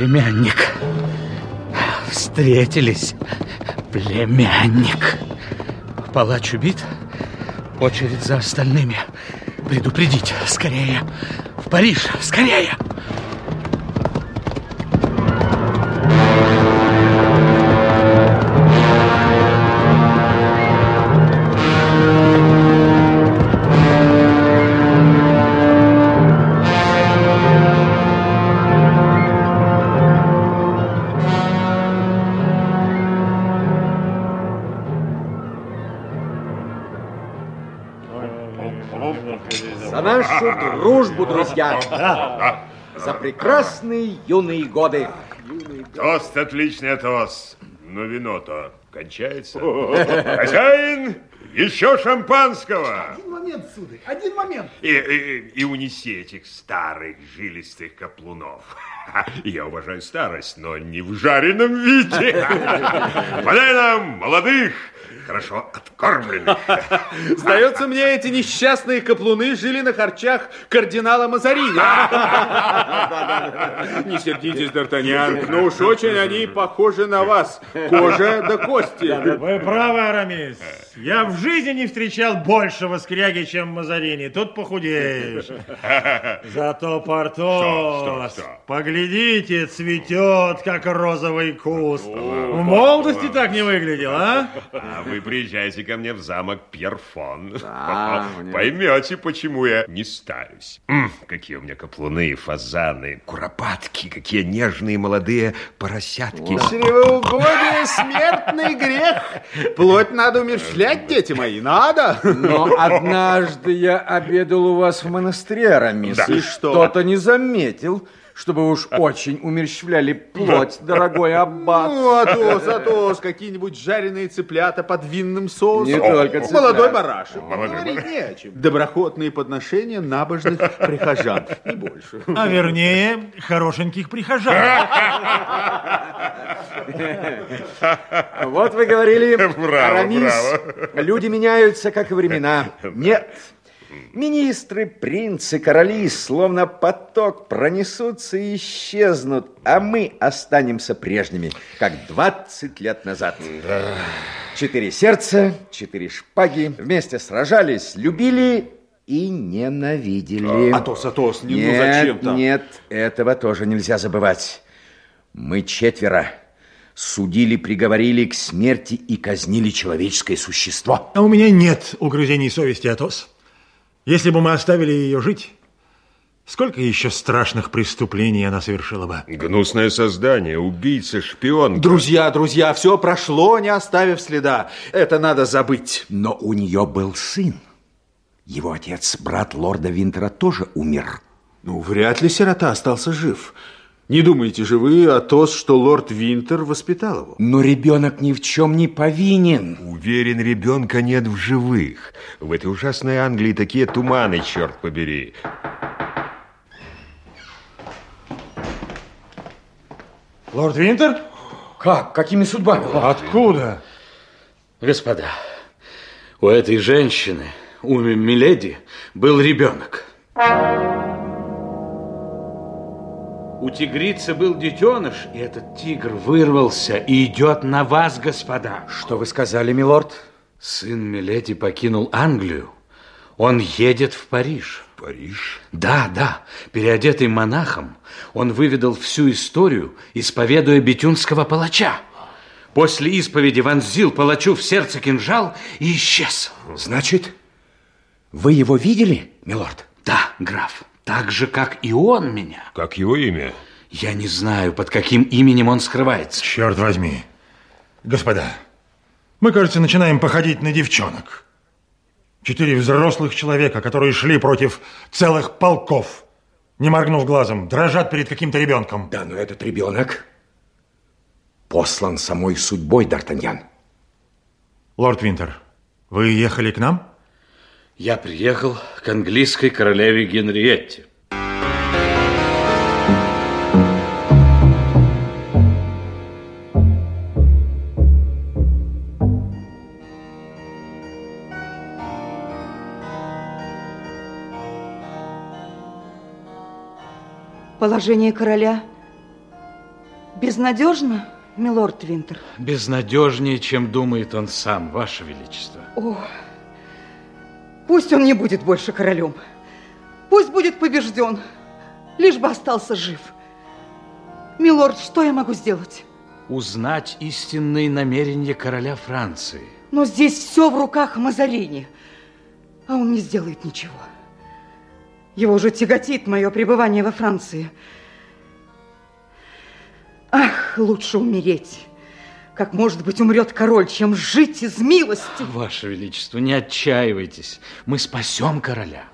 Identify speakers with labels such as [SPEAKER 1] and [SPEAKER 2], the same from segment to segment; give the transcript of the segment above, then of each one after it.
[SPEAKER 1] Племянник. Встретились. Племянник. Палач убит. Очередь за остальными. Предупредить. Скорее. В Париж. Скорее.
[SPEAKER 2] За нашу дружбу, друзья! За прекрасные юные годы!
[SPEAKER 3] Тост отличный тост. Но вино-то кончается. Хозяин, еще шампанского.
[SPEAKER 4] Один момент, сударь, один момент.
[SPEAKER 3] И, и, и унеси этих старых жилистых каплунов. Я уважаю старость, но не в жареном виде. Подай нам молодых, хорошо откормленных.
[SPEAKER 5] Сдается мне, эти несчастные каплуны жили на харчах кардинала Мазарини. Не сердитесь, Д'Артаньян, но уж очень они похожи на вас. Кожа до кости.
[SPEAKER 6] Вы правы, Арамис. Я в жизни не встречал большего скряги, чем Мазарини. Тут похудеешь. Зато Портос,
[SPEAKER 3] Что, что, что?
[SPEAKER 6] поглядите, цветет, как розовый куст. В молодости так не выглядел, а?
[SPEAKER 3] А вы приезжайте ко мне в замок Пьерфон.
[SPEAKER 2] Да, мне-
[SPEAKER 3] Поймете, почему я не старюсь. М, какие у меня каплуны, фазаны, куропатки, какие нежные молодые поросятки.
[SPEAKER 5] Чревоугодие – смертный грех. Плоть надо умерщвлять, дети мои, надо.
[SPEAKER 2] Но однажды я обедал у вас в монастыре, Арамис,
[SPEAKER 3] Да.
[SPEAKER 2] и
[SPEAKER 3] И
[SPEAKER 5] что?
[SPEAKER 2] кто-то не заметил, чтобы уж очень умерщвляли плоть, дорогой аббат.
[SPEAKER 5] Ну, Атос, Атос, какие-нибудь жареные цыплята под винным соусом.
[SPEAKER 2] Не только цыплята.
[SPEAKER 5] Молодой барашек. Говорить не о чем. Доброхотные подношения набожных прихожан, не больше.
[SPEAKER 6] А вернее, хорошеньких прихожан.
[SPEAKER 2] Вот вы говорили, Арамис, люди меняются, как и времена. Нет. Министры, принцы, короли, словно поток, пронесутся и исчезнут, а мы останемся прежними, как 20 лет назад. Четыре сердца, четыре шпаги, вместе сражались, любили и ненавидели.
[SPEAKER 5] Атос, Атос, не, ну
[SPEAKER 2] Нет,
[SPEAKER 5] зачем так?
[SPEAKER 2] нет, этого тоже нельзя забывать. Мы четверо судили, приговорили к смерти и казнили человеческое существо.
[SPEAKER 6] А у меня нет угрызений совести, Атос. Если бы мы оставили ее жить, сколько еще страшных преступлений она совершила бы?
[SPEAKER 3] Гнусное создание, убийца, шпион.
[SPEAKER 5] Друзья, друзья, все прошло, не оставив следа. Это надо забыть.
[SPEAKER 2] Но у нее был сын. Его отец, брат лорда Винтера, тоже умер.
[SPEAKER 5] Ну, вряд ли сирота остался жив. Не думаете же вы, Атос, что лорд Винтер воспитал его?
[SPEAKER 2] Но ребенок ни в чем не повинен.
[SPEAKER 3] Уверен, ребенка нет в живых. В этой ужасной Англии такие туманы, черт побери.
[SPEAKER 6] Лорд Винтер?
[SPEAKER 2] Как? Какими судьбами?
[SPEAKER 6] Откуда?
[SPEAKER 1] Господа, у этой женщины, у Миледи, был ребенок. У тигрицы был детеныш, и этот тигр вырвался и идет на вас, господа.
[SPEAKER 2] Что вы сказали, милорд?
[SPEAKER 1] Сын Миледи покинул Англию. Он едет в Париж.
[SPEAKER 3] Париж?
[SPEAKER 1] Да, да, переодетый монахом, он выведал всю историю, исповедуя бетюнского палача. После исповеди вонзил палачу в сердце кинжал и исчез.
[SPEAKER 2] Значит, вы его видели, милорд?
[SPEAKER 1] Да, граф, так же, как и он меня.
[SPEAKER 3] Как его имя?
[SPEAKER 1] Я не знаю, под каким именем он скрывается.
[SPEAKER 6] Черт возьми. Господа, мы, кажется, начинаем походить на девчонок. Четыре взрослых человека, которые шли против целых полков, не моргнув глазом, дрожат перед каким-то ребенком.
[SPEAKER 2] Да, но этот ребенок послан самой судьбой, Д'Артаньян.
[SPEAKER 6] Лорд Винтер, вы ехали к нам?
[SPEAKER 1] Я приехал к английской королеве Генриетте.
[SPEAKER 7] Положение короля безнадежно, милорд Винтер?
[SPEAKER 1] Безнадежнее, чем думает он сам, Ваше Величество.
[SPEAKER 7] О, пусть он не будет больше королем. Пусть будет побежден, лишь бы остался жив. Милорд, что я могу сделать?
[SPEAKER 1] Узнать истинные намерения короля Франции.
[SPEAKER 7] Но здесь все в руках Мазарини, а он не сделает ничего. Его уже тяготит мое пребывание во Франции. Ах, лучше умереть. Как, может быть, умрет король, чем жить из милости.
[SPEAKER 1] Ваше Величество, не отчаивайтесь. Мы спасем короля.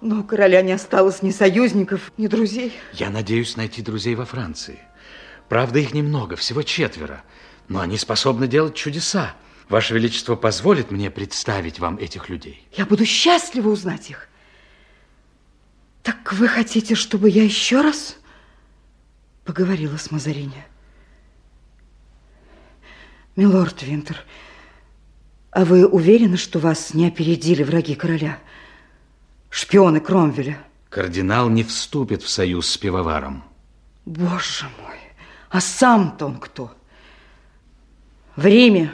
[SPEAKER 7] Но у короля не осталось ни союзников, ни друзей.
[SPEAKER 1] Я надеюсь найти друзей во Франции. Правда, их немного, всего четверо. Но они способны делать чудеса. Ваше Величество позволит мне представить вам этих людей.
[SPEAKER 7] Я буду счастлива узнать их. Так вы хотите, чтобы я еще раз поговорила с Мазарини? Милорд Винтер, а вы уверены, что вас не опередили враги короля? Шпионы Кромвеля?
[SPEAKER 1] Кардинал не вступит в союз с пивоваром.
[SPEAKER 7] Боже мой, а сам-то он кто? В Риме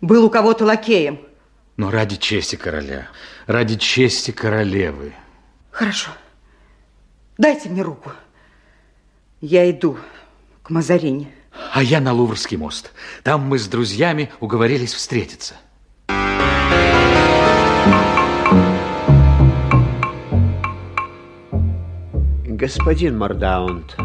[SPEAKER 7] был у кого-то лакеем.
[SPEAKER 1] Но ради чести короля, ради чести королевы,
[SPEAKER 7] Хорошо. Дайте мне руку. Я иду к Мазарине.
[SPEAKER 1] А я на Луврский мост. Там мы с друзьями уговорились встретиться.
[SPEAKER 8] Господин Мордаунд,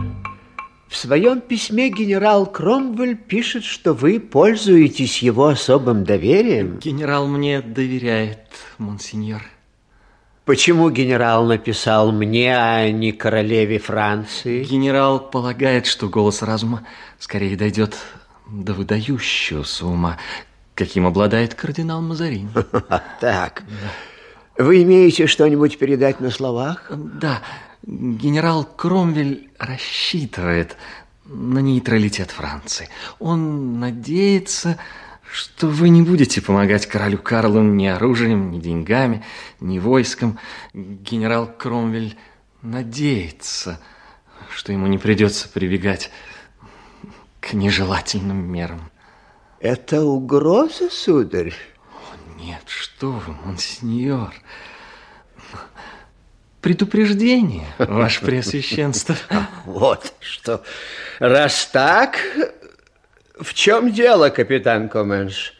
[SPEAKER 8] в своем письме генерал Кромвель пишет, что вы пользуетесь его особым доверием.
[SPEAKER 9] Генерал мне доверяет, монсеньор.
[SPEAKER 8] Почему генерал написал мне, а не королеве Франции?
[SPEAKER 9] Генерал полагает, что голос разума скорее дойдет до выдающегося ума, каким обладает кардинал Мазарин.
[SPEAKER 8] Так. Вы имеете что-нибудь передать на словах?
[SPEAKER 9] Да. Генерал Кромвель рассчитывает на нейтралитет Франции. Он надеется, что вы не будете помогать королю Карлу ни оружием, ни деньгами, ни войском. Генерал Кромвель надеется, что ему не придется прибегать к нежелательным мерам.
[SPEAKER 8] Это угроза, сударь?
[SPEAKER 9] О, нет, что вы, монсеньор. Предупреждение, ваше преосвященство.
[SPEAKER 8] Вот что. Раз так, в чем дело, капитан Коменш?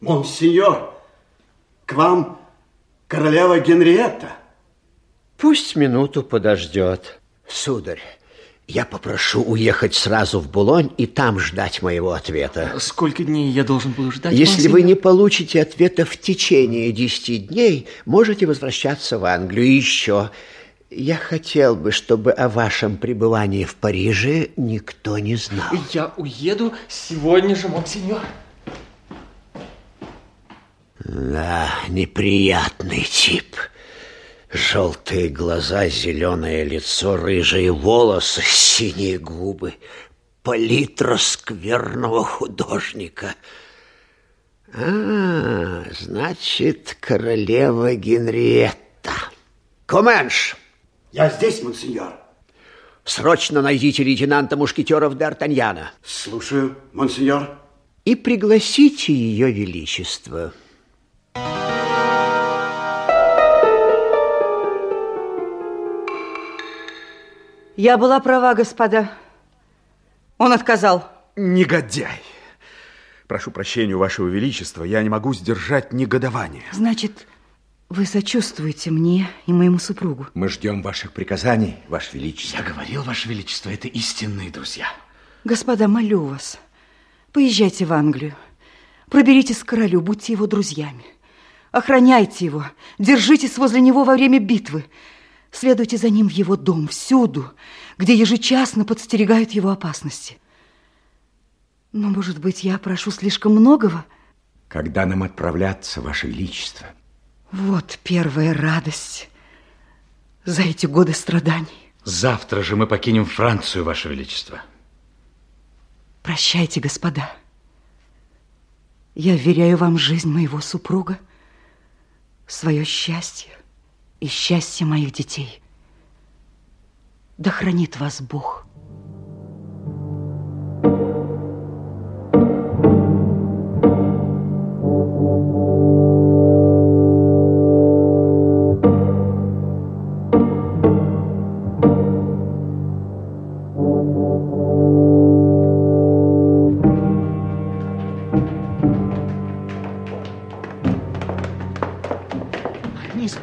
[SPEAKER 10] Монсеньор, к вам королева Генриетта.
[SPEAKER 8] Пусть минуту подождет. Сударь, я попрошу уехать сразу в Булонь и там ждать моего ответа.
[SPEAKER 9] Сколько дней я должен буду ждать?
[SPEAKER 8] Если вы не получите ответа в течение десяти дней, можете возвращаться в Англию. Еще, я хотел бы, чтобы о вашем пребывании в Париже никто не знал.
[SPEAKER 9] Я уеду сегодня же, монсеньор.
[SPEAKER 8] Да, неприятный тип. Желтые глаза, зеленое лицо, рыжие волосы, синие губы. Палитра скверного художника. А, значит, королева Генриетта. Коменш!
[SPEAKER 10] Я здесь, монсеньор.
[SPEAKER 8] Срочно найдите лейтенанта мушкетеров Д'Артаньяна.
[SPEAKER 10] Слушаю, монсеньор.
[SPEAKER 8] И пригласите ее величество.
[SPEAKER 7] Я была права, господа. Он отказал.
[SPEAKER 5] Негодяй. Прошу прощения у вашего величества, я не могу сдержать негодование.
[SPEAKER 7] Значит, вы сочувствуете мне и моему супругу?
[SPEAKER 2] Мы ждем ваших приказаний, ваше величество.
[SPEAKER 1] Я говорил, Ваше Величество, это истинные друзья.
[SPEAKER 7] Господа, молю вас, поезжайте в Англию. Проберитесь к королю, будьте его друзьями. Охраняйте его, держитесь возле него во время битвы. Следуйте за ним в его дом, всюду, где ежечасно подстерегают его опасности. Но, может быть, я прошу слишком многого?
[SPEAKER 2] Когда нам отправляться, ваше величество?
[SPEAKER 7] Вот первая радость за эти годы страданий.
[SPEAKER 1] Завтра же мы покинем Францию, Ваше Величество.
[SPEAKER 7] Прощайте, господа. Я вверяю вам жизнь моего супруга, свое счастье и счастье моих детей. Да хранит вас Бог.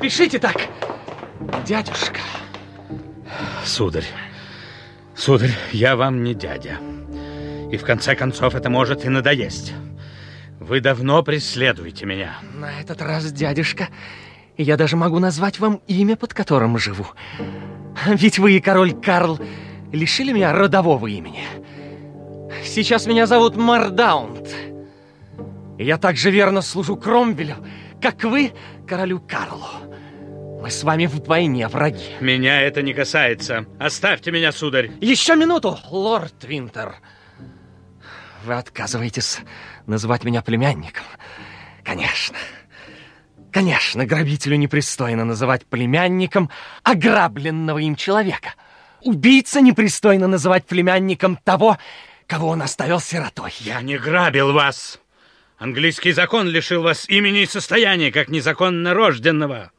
[SPEAKER 9] Не спешите так, дядюшка.
[SPEAKER 1] Сударь, сударь, я вам не дядя. И в конце концов это может и надоесть. Вы давно преследуете меня.
[SPEAKER 9] На этот раз, дядюшка, я даже могу назвать вам имя, под которым живу. Ведь вы и король Карл лишили меня родового имени. Сейчас меня зовут Мардаунд. И я так же верно служу Кромвелю, как вы королю Карлу. Мы с вами вдвойне враги.
[SPEAKER 1] Меня это не касается. Оставьте меня, сударь.
[SPEAKER 9] Еще минуту, лорд Винтер. Вы отказываетесь называть меня племянником? Конечно. Конечно, грабителю непристойно называть племянником ограбленного им человека. Убийца непристойно называть племянником того, кого он оставил сиротой.
[SPEAKER 1] Я не грабил вас. Английский закон лишил вас имени и состояния, как незаконно рожденного.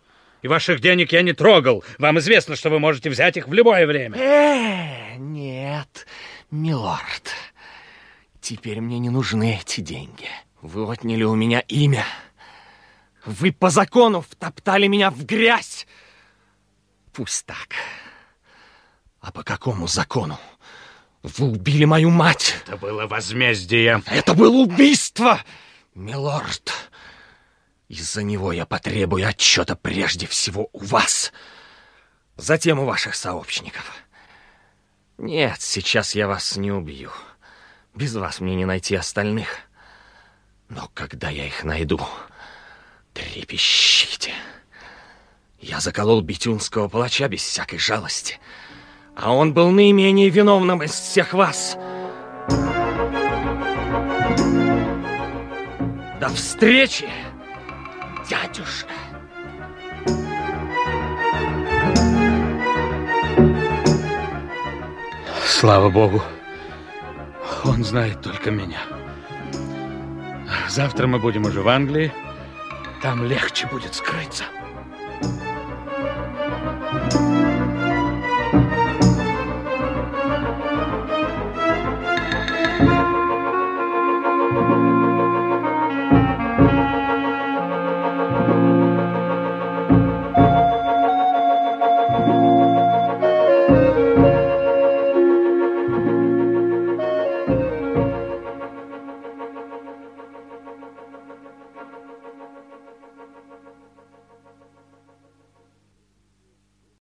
[SPEAKER 1] И ваших денег я не трогал. Вам известно, что вы можете взять их в любое время.
[SPEAKER 9] Э, нет, милорд. Теперь мне не нужны эти деньги. Вы отняли у меня имя. Вы по закону втоптали меня в грязь. Пусть так. А по какому закону? Вы убили мою мать.
[SPEAKER 1] Это было возмездие.
[SPEAKER 9] Это было убийство, милорд. Из-за него я потребую отчета прежде всего у вас, затем у ваших сообщников. Нет, сейчас я вас не убью. Без вас мне не найти остальных. Но когда я их найду, трепещите. Я заколол битюнского палача без всякой жалости, а он был наименее виновным из всех вас. До встречи, дядюшка.
[SPEAKER 1] Слава Богу, он знает только меня. Завтра мы будем уже в Англии. Там легче будет скрыться.